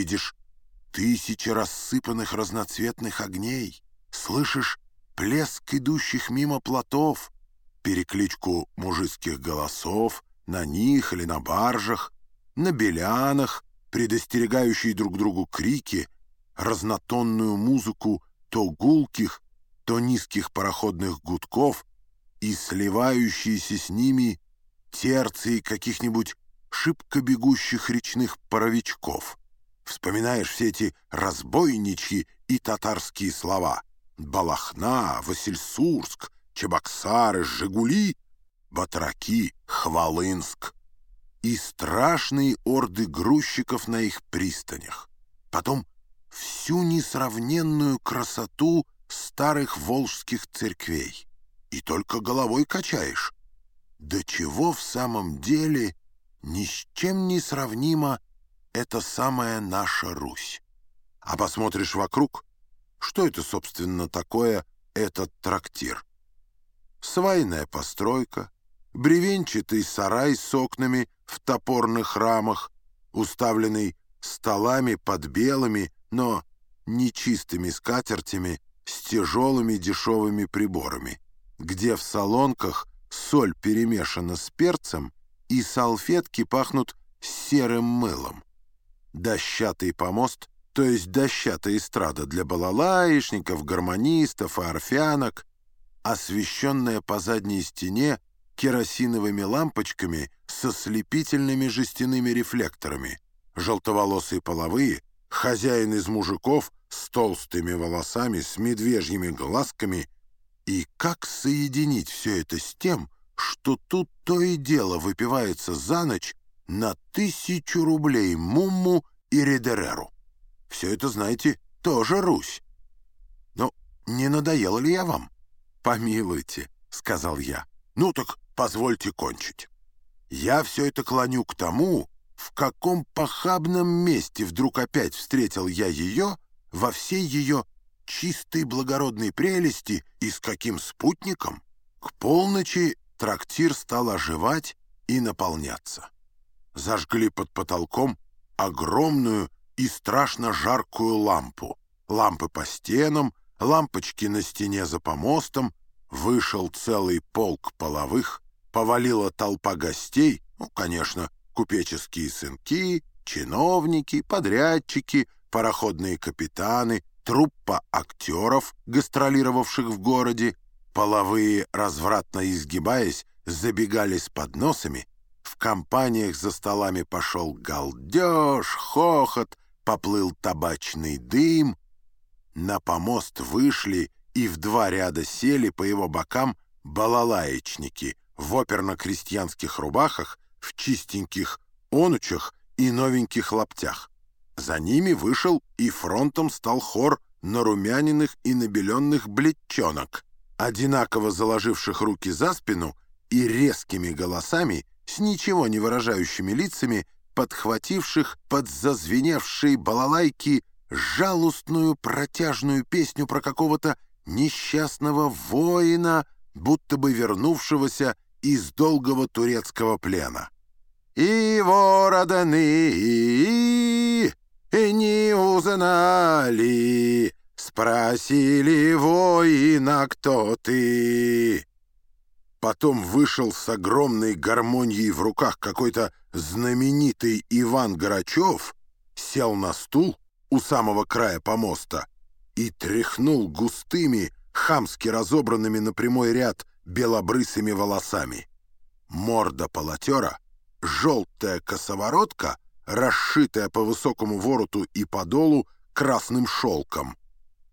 видишь тысячи рассыпанных разноцветных огней, слышишь плеск идущих мимо плотов, перекличку мужицких голосов на них или на баржах, на белянах, предостерегающие друг другу крики, разнотонную музыку то гулких, то низких пароходных гудков и сливающиеся с ними терции каких-нибудь шибко бегущих речных паровичков. Вспоминаешь все эти разбойничьи и татарские слова «Балахна», «Васильсурск», «Чебоксары», «Жигули», «Батраки», «Хвалынск» и страшные орды грузчиков на их пристанях. Потом всю несравненную красоту старых волжских церквей. И только головой качаешь. До чего в самом деле ни с чем не сравнима эта самая наша Русь. А посмотришь вокруг, что это, собственно, такое этот трактир? Свайная постройка, бревенчатый сарай с окнами в топорных рамах, уставленный столами под белыми, но нечистыми скатертями с тяжелыми дешевыми приборами, где в солонках соль перемешана с перцем и салфетки пахнут серым мылом. Дощатый помост, то есть дощатая эстрада для балалаишников, гармонистов и орфянок, освещенная по задней стене керосиновыми лампочками со слепительными жестяными рефлекторами, желтоволосые половые, хозяин из мужиков с толстыми волосами, с медвежьими глазками. И как соединить все это с тем, что тут то и дело выпивается за ночь на тысячу рублей Мумму и Редереру? Все это, знаете, тоже Русь. Но не надоело ли я вам? «Помилуйте», — сказал я. «Ну так позвольте кончить. Я все это клоню к тому, в каком похабном месте вдруг опять встретил я ее во всей ее чистой благородной прелести и с каким спутником? К полночи трактир стал оживать и наполняться. Зажгли под потолком огромную и страшно жаркую лампу. Лампы по стенам, лампочки на стене за помостом, вышел целый полк половых, повалила толпа гостей, ну, конечно, купеческие сынки, чиновники, подрядчики, пароходные капитаны, труппа актеров, гастролировавших в городе, половые, развратно изгибаясь, забегали с подносами, компаниях за столами пошел галдеж, хохот, поплыл табачный дым, на помост вышли и в два ряда сели по его бокам балалаечники в оперно-крестьянских рубахах в чистеньких онучах и новеньких лаптях. За ними вышел и фронтом стал хор нарумяненных и набеленных бледчонок, одинаково заложивших руки за спину и резкими голосами, с ничего не выражающими лицами, подхвативших под зазвеневшие балалайки жалостную протяжную песню про какого-то несчастного воина, будто бы вернувшегося из долгого турецкого плена. «И вороданы, и не узнали, спросили воина, кто ты». Потом вышел с огромной гармонией в руках какой-то знаменитый Иван Грачев, сел на стул у самого края помоста и тряхнул густыми, хамски разобранными на прямой ряд белобрысыми волосами. Морда полотера, желтая косоворотка, расшитая по высокому вороту и подолу красным шелком,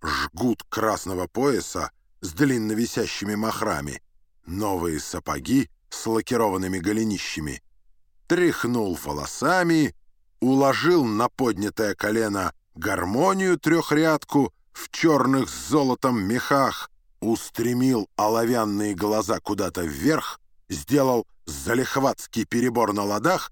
жгут красного пояса с длинно висящими махрами, новые сапоги с лакированными голенищами, тряхнул волосами, уложил на поднятое колено гармонию трехрядку в черных с золотом мехах, устремил оловянные глаза куда-то вверх, сделал залихватский перебор на ладах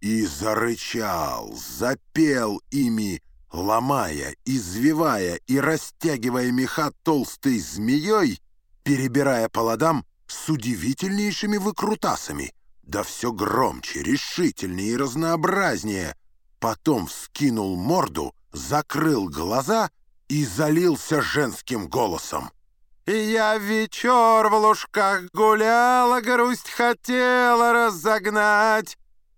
и зарычал, запел ими, ломая, извивая и растягивая меха толстой змеей, перебирая по ладам с удивительнейшими выкрутасами, да все громче, решительнее и разнообразнее — потом вскинул морду, закрыл глаза и залился женским голосом. «Я вечер в лужках гуляла, грусть хотела разогнать».